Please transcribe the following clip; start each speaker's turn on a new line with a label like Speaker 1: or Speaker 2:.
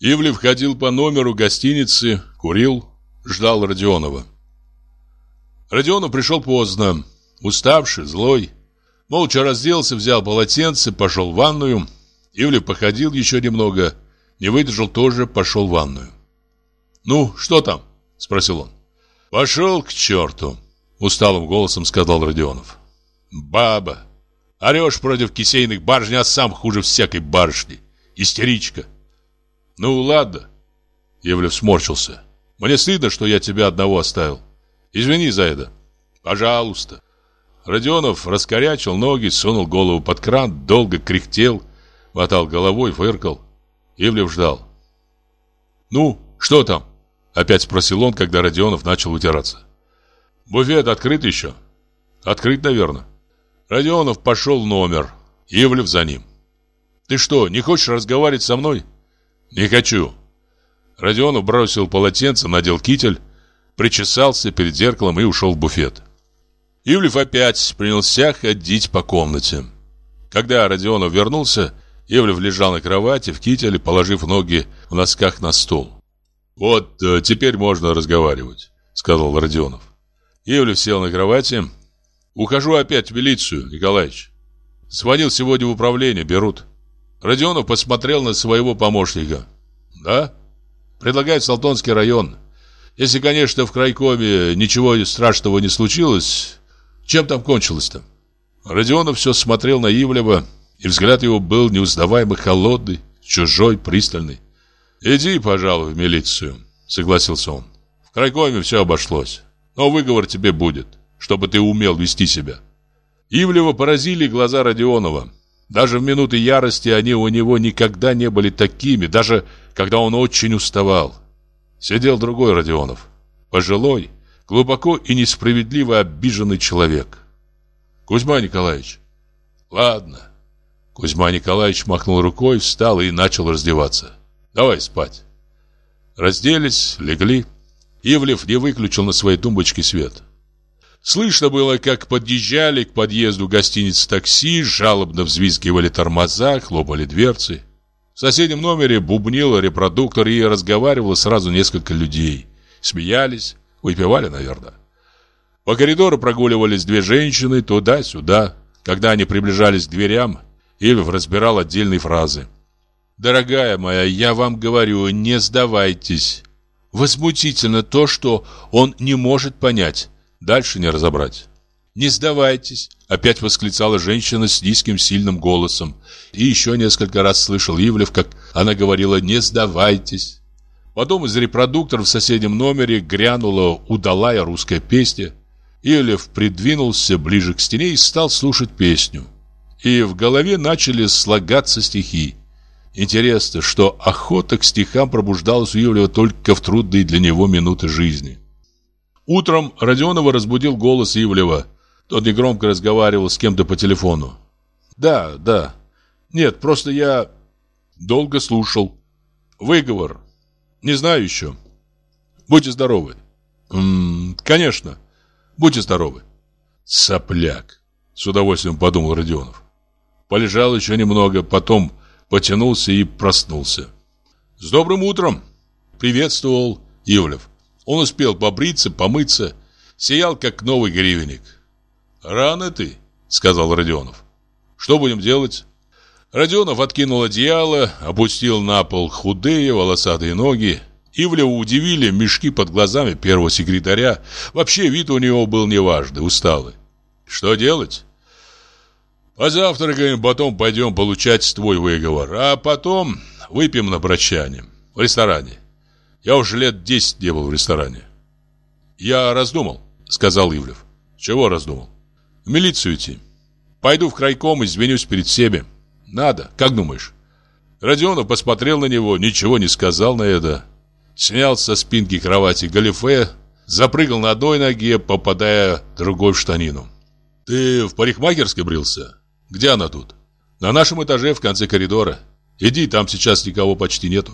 Speaker 1: Ивлев ходил по номеру гостиницы, курил, ждал Родионова. Родионов пришел поздно, уставший, злой. Молча разделся, взял полотенце, пошел в ванную. Ивлев походил еще немного, не выдержал тоже, пошел в ванную. «Ну, что там?» – спросил он. «Пошел к черту!» – усталым голосом сказал Родионов. «Баба! Орешь против кисейных барышни, а сам хуже всякой барышни. Истеричка!» «Ну, ладно!» Ивлев сморщился. «Мне стыдно, что я тебя одного оставил. Извини за это. Пожалуйста!» Родионов раскорячил ноги, сунул голову под кран, долго кряхтел, мотал головой, фыркал. Ивлев ждал. «Ну, что там?» Опять спросил он, когда Родионов начал утираться. «Буфет открыт еще?» «Открыт, наверное». Родионов пошел в номер. Ивлев за ним. «Ты что, не хочешь разговаривать со мной?» «Не хочу». Родионов бросил полотенце, надел китель, причесался перед зеркалом и ушел в буфет. Ивлев опять принялся ходить по комнате. Когда Родионов вернулся, Ивлев лежал на кровати в кителе, положив ноги в носках на стол. «Вот э, теперь можно разговаривать», — сказал Родионов. Ивлев сел на кровати. «Ухожу опять в милицию, Николаевич. Звонил сегодня в управление, берут». Родионов посмотрел на своего помощника. «Да? Предлагает Салтонский район. Если, конечно, в крайкоме ничего страшного не случилось, чем там кончилось-то?» Родионов все смотрел на Ивлева, и взгляд его был неузнаваемо холодный, чужой, пристальный. «Иди, пожалуй, в милицию», — согласился он. «В крайкоме все обошлось, но выговор тебе будет, чтобы ты умел вести себя». Ивлева поразили глаза Родионова. Даже в минуты ярости они у него никогда не были такими, даже когда он очень уставал. Сидел другой Родионов, пожилой, глубоко и несправедливо обиженный человек. «Кузьма Николаевич». «Ладно». Кузьма Николаевич махнул рукой, встал и начал раздеваться. Давай спать. Разделись, легли. Ивлев не выключил на своей тумбочке свет. Слышно было, как подъезжали к подъезду гостиницы такси, жалобно взвизгивали тормоза, хлопали дверцы. В соседнем номере бубнил репродуктор и разговаривало сразу несколько людей. Смеялись, выпивали, наверное. По коридору прогуливались две женщины туда-сюда. Когда они приближались к дверям, Ивлев разбирал отдельные фразы. Дорогая моя, я вам говорю, не сдавайтесь. Возмутительно то, что он не может понять. Дальше не разобрать. Не сдавайтесь, опять восклицала женщина с низким сильным голосом. И еще несколько раз слышал Ивлев, как она говорила «не сдавайтесь». Потом из репродуктора в соседнем номере грянула удалая русская песня. Ивлев придвинулся ближе к стене и стал слушать песню. И в голове начали слагаться стихи. Интересно, что охота к стихам пробуждалась у Ивлева только в трудные для него минуты жизни. Утром Родионова разбудил голос Ивлева. Тот негромко разговаривал с кем-то по телефону. «Да, да. Нет, просто я долго слушал. Выговор. Не знаю еще. Будьте здоровы». «М -м, «Конечно. Будьте здоровы». «Сопляк», — с удовольствием подумал Родионов. Полежал еще немного, потом потянулся и проснулся. «С добрым утром!» — приветствовал Ивлев. Он успел побриться, помыться, сиял, как новый гривенник. «Рано ты», — сказал Родионов. «Что будем делать?» Родионов откинул одеяло, опустил на пол худые волосатые ноги. Ивлева удивили мешки под глазами первого секретаря. Вообще вид у него был неважный, усталый. «Что делать?» Позавтракаем, потом пойдем получать твой выговор, а потом выпьем на прощание в ресторане. Я уже лет десять не был в ресторане. Я раздумал, сказал Ивлев. Чего раздумал? В милицию идти. Пойду в крайком, извинюсь перед всеми. Надо, как думаешь? Родионов посмотрел на него, ничего не сказал на это. Снял со спинки кровати галифе, запрыгал на одной ноге, попадая другой в штанину. «Ты в парикмахерской брился?» Где она тут? На нашем этаже в конце коридора. Иди, там сейчас никого почти нету.